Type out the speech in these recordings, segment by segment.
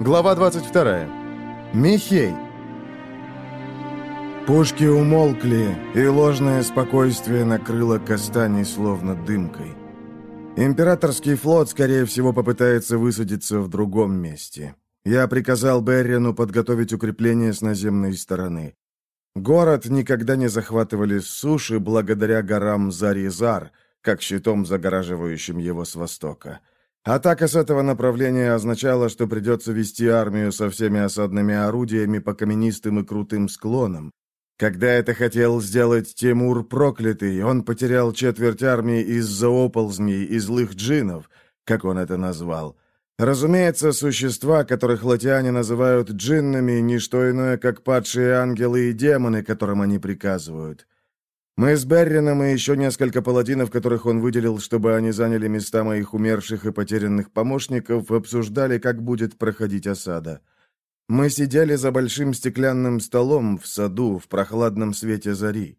Глава 22. Михей. Пушки умолкли, и ложное спокойствие накрыло Кастани словно дымкой. Императорский флот, скорее всего, попытается высадиться в другом месте. Я приказал Беррину подготовить укрепление с наземной стороны. Город никогда не захватывали с суши благодаря горам Заризар, как щитом, загораживающим его с востока. Атака с этого направления означала, что придется вести армию со всеми осадными орудиями по каменистым и крутым склонам. Когда это хотел сделать Тимур Проклятый, он потерял четверть армии из-за оползней и злых джинов, как он это назвал. Разумеется, существа, которых латиане называют джиннами, не что иное, как падшие ангелы и демоны, которым они приказывают. Мы с Беррином и еще несколько паладинов, которых он выделил, чтобы они заняли места моих умерших и потерянных помощников, обсуждали, как будет проходить осада. Мы сидели за большим стеклянным столом в саду в прохладном свете зари.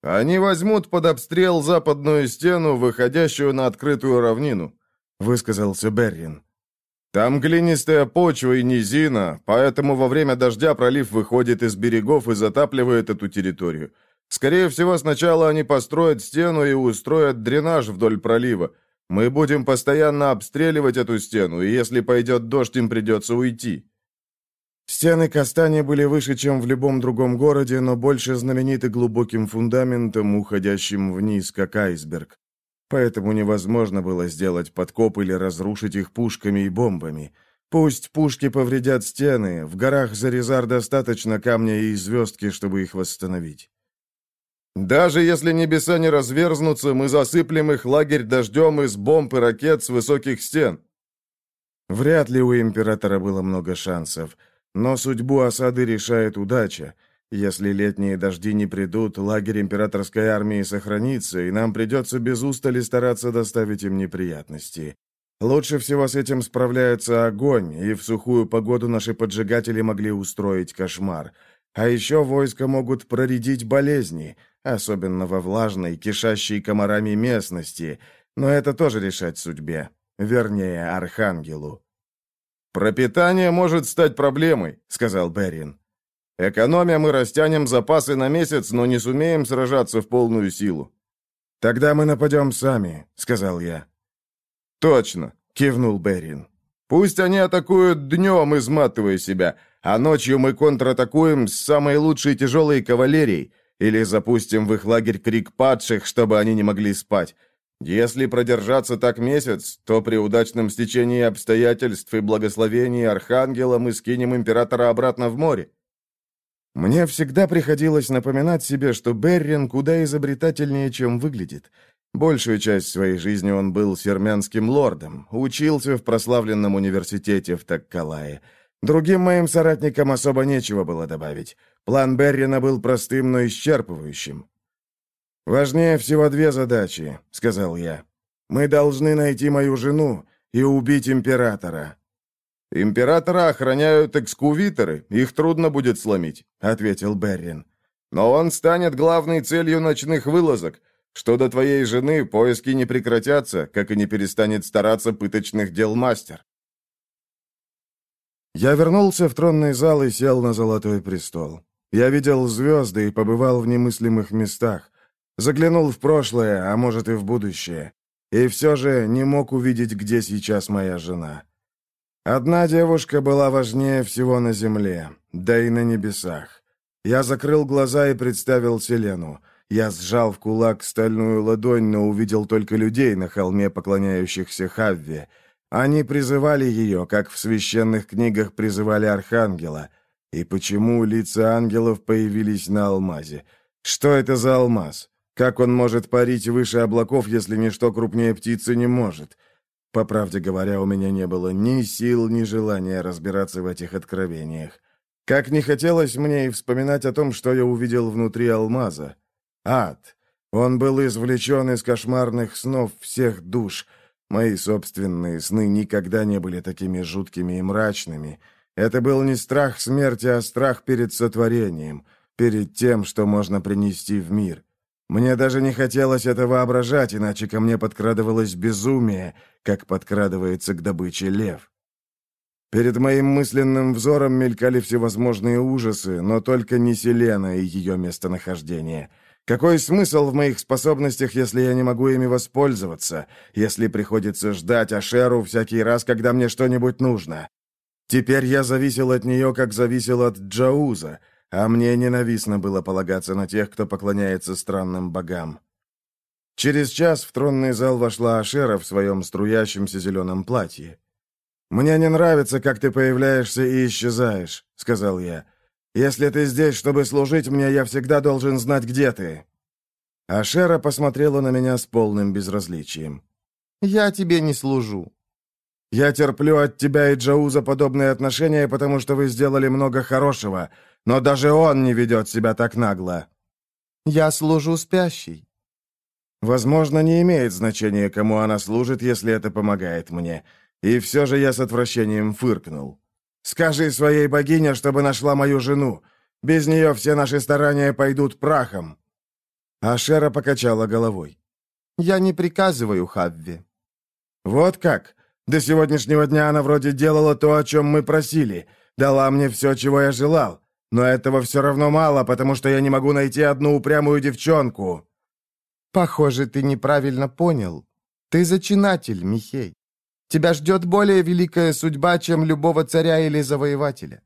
«Они возьмут под обстрел западную стену, выходящую на открытую равнину», — высказался Беррин. «Там глинистая почва и низина, поэтому во время дождя пролив выходит из берегов и затапливает эту территорию». Скорее всего, сначала они построят стену и устроят дренаж вдоль пролива. Мы будем постоянно обстреливать эту стену, и если пойдет дождь, им придется уйти». Стены Кастани были выше, чем в любом другом городе, но больше знамениты глубоким фундаментом, уходящим вниз, как айсберг. Поэтому невозможно было сделать подкоп или разрушить их пушками и бомбами. Пусть пушки повредят стены, в горах Зарезар достаточно камня и звездки, чтобы их восстановить. Даже если небеса не разверзнутся, мы засыплем их лагерь дождем из бомб и ракет с высоких стен». Вряд ли у императора было много шансов, но судьбу осады решает удача. Если летние дожди не придут, лагерь императорской армии сохранится, и нам придется без устали стараться доставить им неприятности. Лучше всего с этим справляется огонь, и в сухую погоду наши поджигатели могли устроить кошмар. А еще войска могут проредить болезни — особенно во влажной, кишащей комарами местности, но это тоже решать судьбе, вернее, Архангелу. «Пропитание может стать проблемой», — сказал Берин. «Экономия мы растянем запасы на месяц, но не сумеем сражаться в полную силу». «Тогда мы нападем сами», — сказал я. «Точно», — кивнул Берин. «Пусть они атакуют днем, изматывая себя, а ночью мы контратакуем с самой лучшей тяжелой кавалерией, или запустим в их лагерь крик падших, чтобы они не могли спать. Если продержаться так месяц, то при удачном стечении обстоятельств и благословении Архангела мы скинем императора обратно в море. Мне всегда приходилось напоминать себе, что Беррин куда изобретательнее, чем выглядит. Большую часть своей жизни он был сермянским лордом, учился в прославленном университете в Таккалае. Другим моим соратникам особо нечего было добавить. План Беррина был простым, но исчерпывающим. «Важнее всего две задачи», — сказал я. «Мы должны найти мою жену и убить императора». «Императора охраняют экскувиторы, их трудно будет сломить», — ответил Беррин. «Но он станет главной целью ночных вылазок. Что до твоей жены, поиски не прекратятся, как и не перестанет стараться пыточных дел мастер». Я вернулся в тронный зал и сел на золотой престол. Я видел звезды и побывал в немыслимых местах. Заглянул в прошлое, а может и в будущее. И все же не мог увидеть, где сейчас моя жена. Одна девушка была важнее всего на земле, да и на небесах. Я закрыл глаза и представил Селену. Я сжал в кулак стальную ладонь, но увидел только людей на холме, поклоняющихся Хавве. Они призывали ее, как в священных книгах призывали Архангела — и почему лица ангелов появились на алмазе? Что это за алмаз? Как он может парить выше облаков, если ничто крупнее птицы не может? По правде говоря, у меня не было ни сил, ни желания разбираться в этих откровениях. Как не хотелось мне и вспоминать о том, что я увидел внутри алмаза. Ад. Он был извлечен из кошмарных снов всех душ. Мои собственные сны никогда не были такими жуткими и мрачными — это был не страх смерти, а страх перед сотворением, перед тем, что можно принести в мир. Мне даже не хотелось это воображать, иначе ко мне подкрадывалось безумие, как подкрадывается к добыче лев. Перед моим мысленным взором мелькали всевозможные ужасы, но только не Селена и ее местонахождение. Какой смысл в моих способностях, если я не могу ими воспользоваться, если приходится ждать Ашеру всякий раз, когда мне что-нибудь нужно? Теперь я зависел от нее, как зависел от Джауза, а мне ненавистно было полагаться на тех, кто поклоняется странным богам. Через час в тронный зал вошла Ашера в своем струящемся зеленом платье. «Мне не нравится, как ты появляешься и исчезаешь», — сказал я. «Если ты здесь, чтобы служить мне, я всегда должен знать, где ты». Ашера посмотрела на меня с полным безразличием. «Я тебе не служу». «Я терплю от тебя и Джауза подобные отношения, потому что вы сделали много хорошего, но даже он не ведет себя так нагло». «Я служу спящей». Возможно, не имеет значения, кому она служит, если это помогает мне. И все же я с отвращением фыркнул. «Скажи своей богине, чтобы нашла мою жену. Без нее все наши старания пойдут прахом». Ашера покачала головой. «Я не приказываю Хавве». «Вот как? До сегодняшнего дня она вроде делала то, о чем мы просили. Дала мне все, чего я желал. Но этого все равно мало, потому что я не могу найти одну упрямую девчонку». «Похоже, ты неправильно понял. Ты зачинатель, Михей. Тебя ждет более великая судьба, чем любого царя или завоевателя».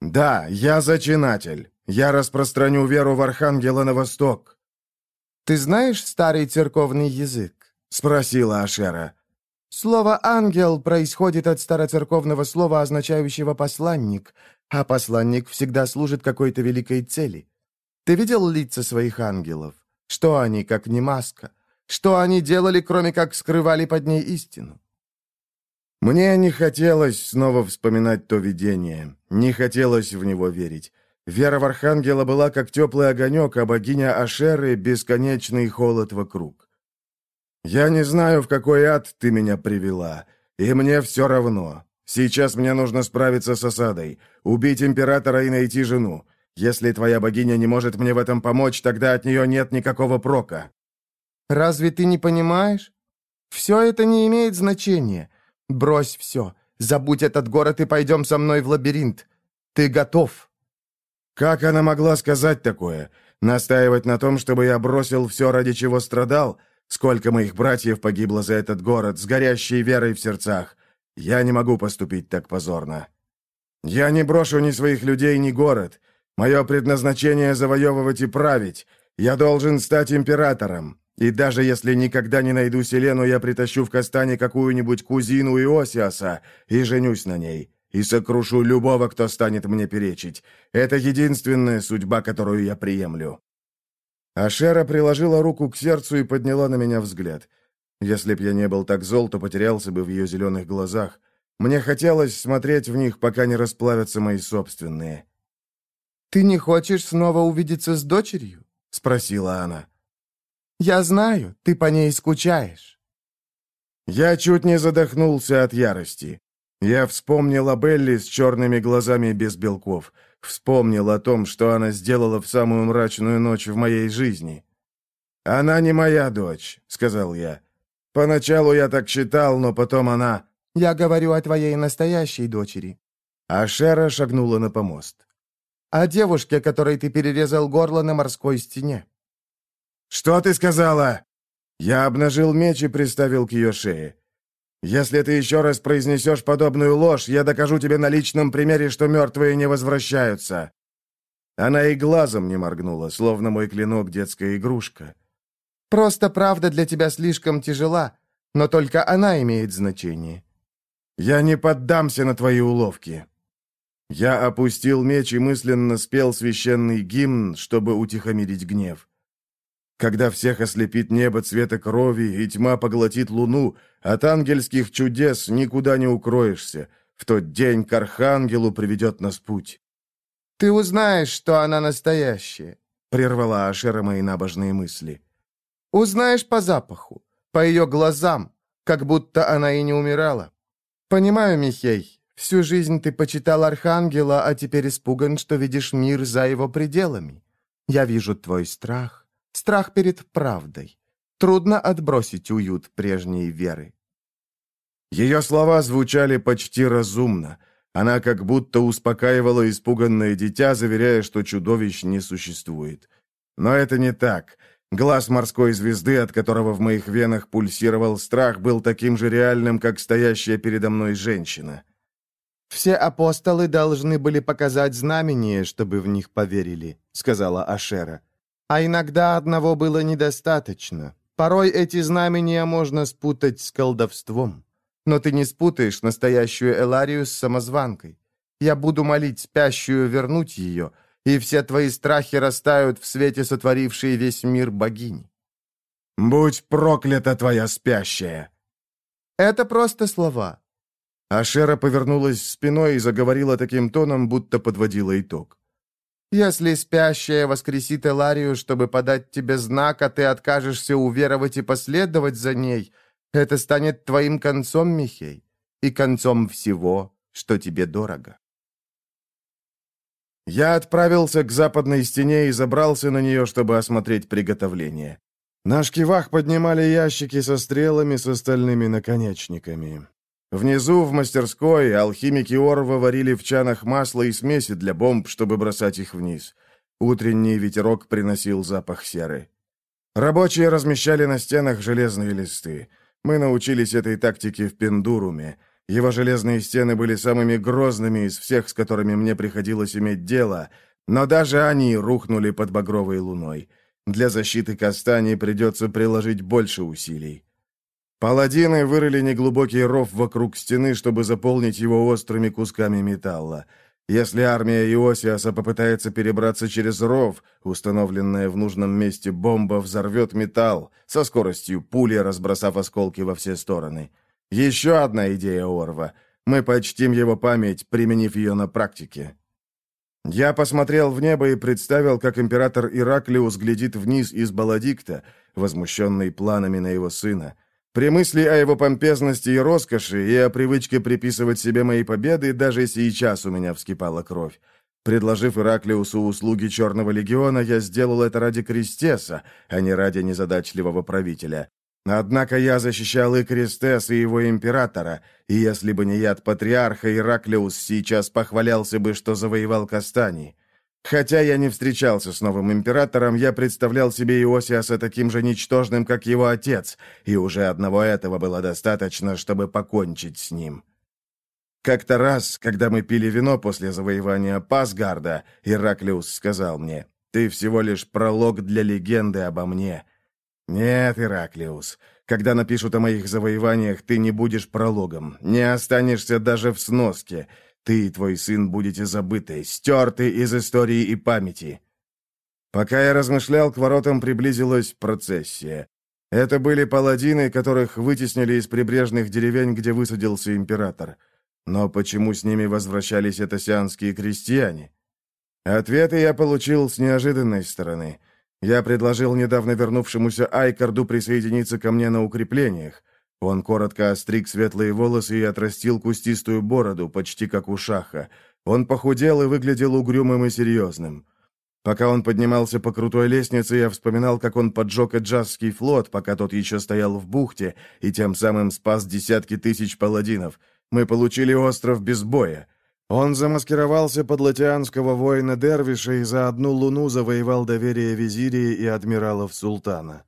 «Да, я зачинатель. Я распространю веру в Архангела на восток». «Ты знаешь старый церковный язык?» — спросила Ашера. «Слово «ангел» происходит от староцерковного слова, означающего «посланник», а посланник всегда служит какой-то великой цели. Ты видел лица своих ангелов? Что они, как не маска? Что они делали, кроме как скрывали под ней истину? Мне не хотелось снова вспоминать то видение, не хотелось в него верить. Вера в Архангела была как теплый огонек, а богиня Ашеры — бесконечный холод вокруг. «Я не знаю, в какой ад ты меня привела, и мне все равно. Сейчас мне нужно справиться с осадой, убить императора и найти жену. Если твоя богиня не может мне в этом помочь, тогда от нее нет никакого прока». «Разве ты не понимаешь? Все это не имеет значения. Брось все. Забудь этот город и пойдем со мной в лабиринт. Ты готов?» Как она могла сказать такое? Настаивать на том, чтобы я бросил все, ради чего страдал? Сколько моих братьев погибло за этот город, с горящей верой в сердцах. Я не могу поступить так позорно. Я не брошу ни своих людей, ни город. Мое предназначение — завоевывать и править. Я должен стать императором. И даже если никогда не найду Селену, я притащу в Кастане какую-нибудь кузину Иосиаса и женюсь на ней. И сокрушу любого, кто станет мне перечить. Это единственная судьба, которую я приемлю». Ашера приложила руку к сердцу и подняла на меня взгляд. Если б я не был так зол, то потерялся бы в ее зеленых глазах. Мне хотелось смотреть в них, пока не расплавятся мои собственные. «Ты не хочешь снова увидеться с дочерью?» — спросила она. «Я знаю, ты по ней скучаешь». Я чуть не задохнулся от ярости. Я вспомнил о Белли с черными глазами без белков. Вспомнил о том, что она сделала в самую мрачную ночь в моей жизни. «Она не моя дочь», — сказал я. «Поначалу я так считал, но потом она...» «Я говорю о твоей настоящей дочери». А Шера шагнула на помост о девушке, которой ты перерезал горло на морской стене». «Что ты сказала?» Я обнажил меч и приставил к ее шее. «Если ты еще раз произнесешь подобную ложь, я докажу тебе на личном примере, что мертвые не возвращаются». Она и глазом не моргнула, словно мой клинок детская игрушка. «Просто правда для тебя слишком тяжела, но только она имеет значение». «Я не поддамся на твои уловки», я опустил меч и мысленно спел священный гимн, чтобы утихомирить гнев. Когда всех ослепит небо цвета крови, и тьма поглотит луну, от ангельских чудес никуда не укроешься. В тот день к архангелу приведет нас путь. «Ты узнаешь, что она настоящая», — прервала Ашера мои набожные мысли. «Узнаешь по запаху, по ее глазам, как будто она и не умирала. Понимаю, Михей, Всю жизнь ты почитал Архангела, а теперь испуган, что видишь мир за его пределами. Я вижу твой страх. Страх перед правдой. Трудно отбросить уют прежней веры. Ее слова звучали почти разумно, Она как будто успокаивала испуганное дитя, заверяя, что чудовищ не существует. Но это не так. Глаз морской звезды, от которого в моих венах пульсировал страх, был таким же реальным, как стоящая передо мной женщина. «Все апостолы должны были показать знамение, чтобы в них поверили», — сказала Ашера. «А иногда одного было недостаточно. Порой эти знамения можно спутать с колдовством. Но ты не спутаешь настоящую Эларию с самозванкой. Я буду молить спящую вернуть ее, и все твои страхи растают в свете сотворившей весь мир богини». «Будь проклята твоя спящая!» «Это просто слова. Ашера повернулась спиной и заговорила таким тоном, будто подводила итог. «Если спящая воскресит Эларию, чтобы подать тебе знак, а ты откажешься уверовать и последовать за ней, это станет твоим концом, Михей, и концом всего, что тебе дорого». Я отправился к западной стене и забрался на нее, чтобы осмотреть приготовление. На шкивах поднимали ящики со стрелами с остальными наконечниками. Внизу, в мастерской, алхимики Орва варили в чанах масло и смеси для бомб, чтобы бросать их вниз. Утренний ветерок приносил запах серы. Рабочие размещали на стенах железные листы. Мы научились этой тактике в Пендуруме. Его железные стены были самыми грозными из всех, с которыми мне приходилось иметь дело, но даже они рухнули под багровой луной. Для защиты Кастани придется приложить больше усилий. Паладины вырыли неглубокий ров вокруг стены, чтобы заполнить его острыми кусками металла. Если армия Иосиаса попытается перебраться через ров, установленная в нужном месте бомба взорвет металл, со скоростью пули разбросав осколки во все стороны. Еще одна идея Орва. Мы почтим его память, применив ее на практике. Я посмотрел в небо и представил, как император Ираклиус глядит вниз из Баладикта, возмущенный планами на его сына. При мысли о его помпезности и роскоши и о привычке приписывать себе мои победы, даже сейчас у меня вскипала кровь. Предложив Ираклиусу услуги Черного легиона, я сделал это ради Кристеса, а не ради незадачливого правителя. Однако я защищал и Кристес, и его императора, и если бы не яд патриарха, Ираклиус сейчас похвалялся бы, что завоевал Кастани. Хотя я не встречался с новым императором, я представлял себе Иосиаса таким же ничтожным, как его отец, и уже одного этого было достаточно, чтобы покончить с ним. Как-то раз, когда мы пили вино после завоевания Пасгарда, Ираклиус сказал мне, «Ты всего лишь пролог для легенды обо мне». «Нет, Ираклиус, когда напишут о моих завоеваниях, ты не будешь прологом, не останешься даже в сноске». Ты и твой сын будете забыты, стерты из истории и памяти». Пока я размышлял, к воротам приблизилась процессия. Это были паладины, которых вытеснили из прибрежных деревень, где высадился император. Но почему с ними возвращались этосианские крестьяне? Ответы я получил с неожиданной стороны. Я предложил недавно вернувшемуся Айкарду присоединиться ко мне на укреплениях. Он коротко остриг светлые волосы и отрастил кустистую бороду, почти как у шаха. Он похудел и выглядел угрюмым и серьезным. Пока он поднимался по крутой лестнице, я вспоминал, как он поджег Эджасский флот, пока тот еще стоял в бухте, и тем самым спас десятки тысяч паладинов. Мы получили остров без боя. Он замаскировался под латианского воина Дервиша и за одну луну завоевал доверие визирии и адмиралов султана.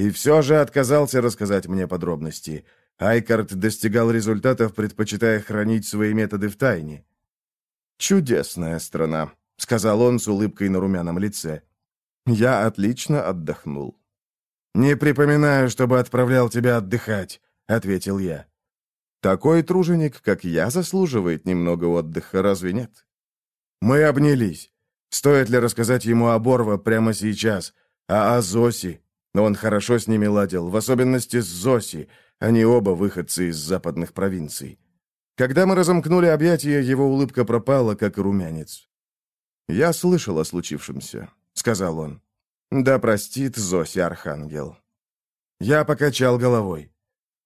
И все же отказался рассказать мне подробности. Айкард достигал результатов, предпочитая хранить свои методы в тайне. «Чудесная страна», — сказал он с улыбкой на румяном лице. «Я отлично отдохнул». «Не припоминаю, чтобы отправлял тебя отдыхать», — ответил я. «Такой труженик, как я, заслуживает немного отдыха, разве нет?» Мы обнялись. Стоит ли рассказать ему о Борво прямо сейчас, а о Зоси, но он хорошо с ними ладил, в особенности с Зоси. Они оба выходцы из западных провинций. Когда мы разомкнули объятия, его улыбка пропала, как румянец. «Я слышал о случившемся», — сказал он. «Да простит Зоси Архангел». Я покачал головой.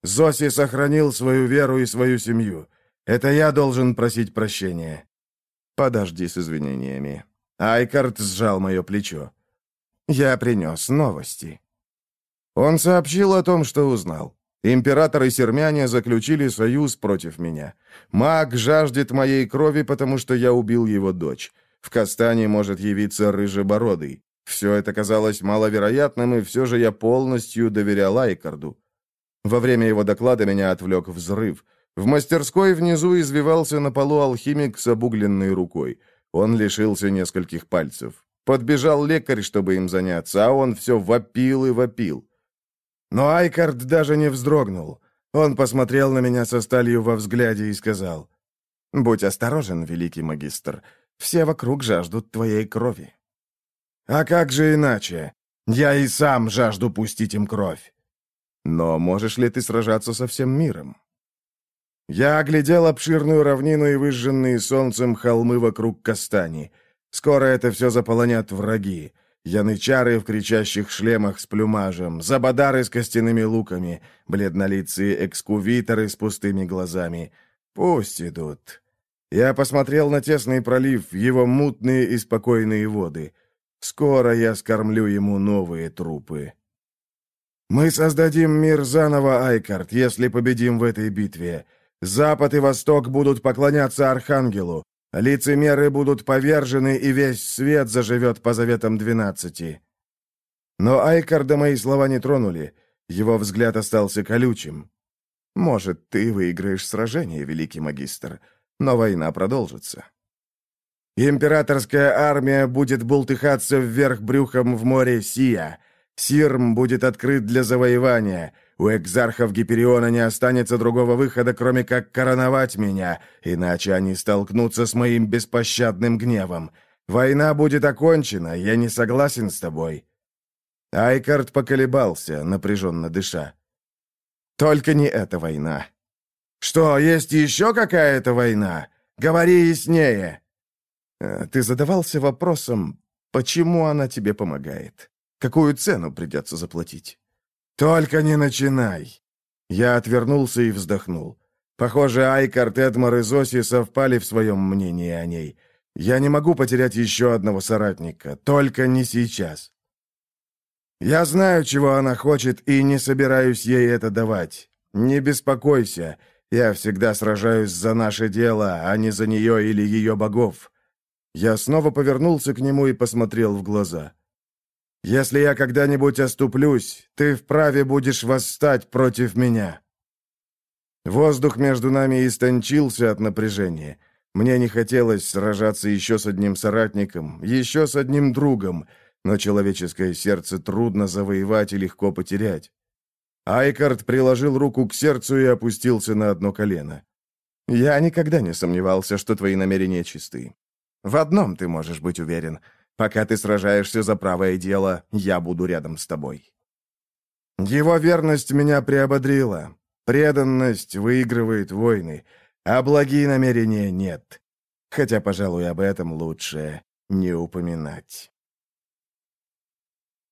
Зоси сохранил свою веру и свою семью. Это я должен просить прощения. Подожди с извинениями. Айкард сжал мое плечо. Я принес новости. Он сообщил о том, что узнал. Император и сермяне заключили союз против меня. Маг жаждет моей крови, потому что я убил его дочь. В Кастане может явиться Рыжебородый. Все это казалось маловероятным, и все же я полностью доверял Айкарду. Во время его доклада меня отвлек взрыв. В мастерской внизу извивался на полу алхимик с обугленной рукой. Он лишился нескольких пальцев. Подбежал лекарь, чтобы им заняться, а он все вопил и вопил. Но Айкард даже не вздрогнул. Он посмотрел на меня со сталью во взгляде и сказал, «Будь осторожен, великий магистр, все вокруг жаждут твоей крови». «А как же иначе? Я и сам жажду пустить им кровь». «Но можешь ли ты сражаться со всем миром?» Я оглядел обширную равнину и выжженные солнцем холмы вокруг Кастани. Скоро это все заполонят враги. Янычары в кричащих шлемах с плюмажем, забадары с костяными луками, бледнолицые экскувиторы с пустыми глазами. Пусть идут. Я посмотрел на тесный пролив, его мутные и спокойные воды. Скоро я скормлю ему новые трупы. Мы создадим мир заново, Айкард, если победим в этой битве. Запад и Восток будут поклоняться Архангелу. Лицемеры будут повержены, и весь свет заживет по заветам двенадцати». Но Айкарда мои слова не тронули. Его взгляд остался колючим. «Может, ты выиграешь сражение, великий магистр, но война продолжится». Императорская армия будет бултыхаться вверх брюхом в море Сия. Сирм будет открыт для завоевания. У экзархов Гипериона не останется другого выхода, кроме как короновать меня, иначе они столкнутся с моим беспощадным гневом. Война будет окончена, я не согласен с тобой». Айкард поколебался, напряженно дыша. «Только не эта война». «Что, есть еще какая-то война? Говори яснее!» «Э, «Ты задавался вопросом, почему она тебе помогает? Какую цену придется заплатить?» «Только не начинай!» Я отвернулся и вздохнул. Похоже, Айкарт, Эдмар и Зоси совпали в своем мнении о ней. Я не могу потерять еще одного соратника, только не сейчас. Я знаю, чего она хочет, и не собираюсь ей это давать. Не беспокойся, я всегда сражаюсь за наше дело, а не за нее или ее богов. Я снова повернулся к нему и посмотрел в глаза. Если я когда-нибудь оступлюсь, ты вправе будешь восстать против меня». Воздух между нами истончился от напряжения. Мне не хотелось сражаться еще с одним соратником, еще с одним другом, но человеческое сердце трудно завоевать и легко потерять. Айкард приложил руку к сердцу и опустился на одно колено. «Я никогда не сомневался, что твои намерения чисты. В одном ты можешь быть уверен — Пока ты сражаешься за правое дело, я буду рядом с тобой». Его верность меня приободрила. Преданность выигрывает войны, а благие намерения нет. Хотя, пожалуй, об этом лучше не упоминать.